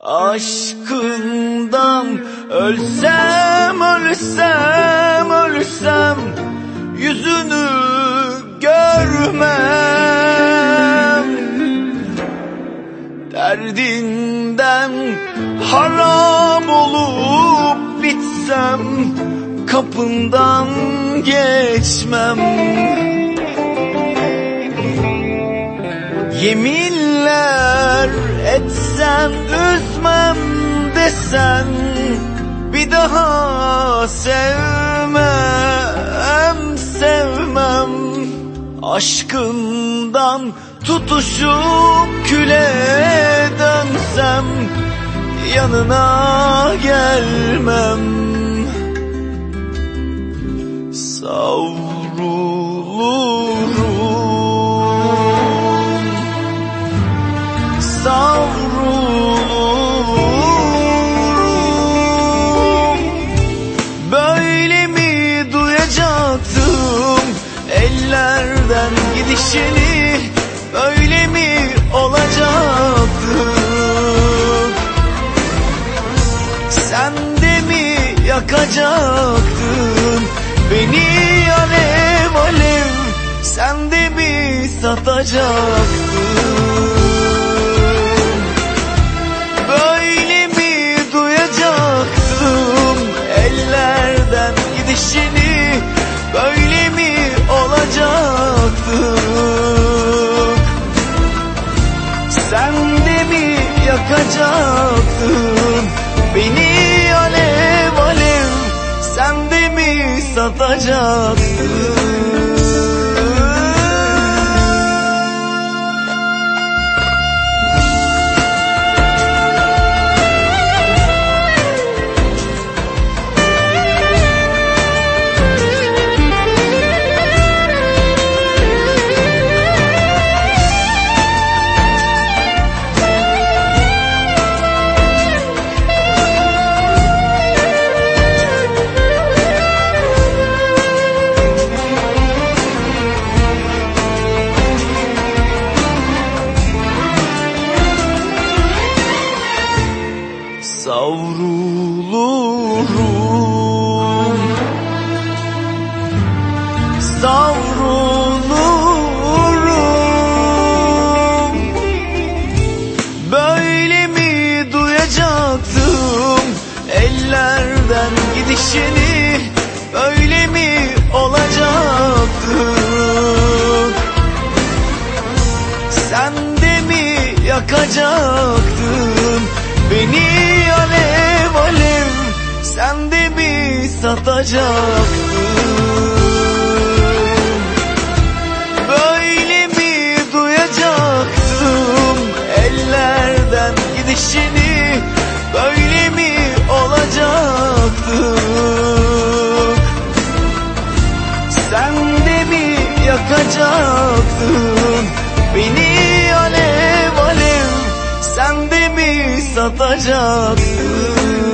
Aşkından ölsem ölsem ölsem Yüzünü görmem. Derdinden haram olup bitsem Kapından geçmem. Yeminler etsen üzmem desen Bir daha sevmem sevmem. Aşkından tutuşup küle dönsem Yanına gelmem. Savrulurum Ellerden gidişini Böyle mi olacaktı? Sen de mi yakacaktın Beni alev alev Sen de mi satacaktın? Böyle mi duyacaktım Ellerden gidişini satacaktın Savrulurum. Savrulurum. Böyle mi duyacaktım Ellerden gidişini? Böyle mi olacaktı Sen de mi yakacaktın Beni Sen de mi satacaktın Böyle mi duyacaktım Ellerden gidişini Böyle mi olacaktı Sen de mi yakacaktın? Beni alev alev Sen de mi satacaktın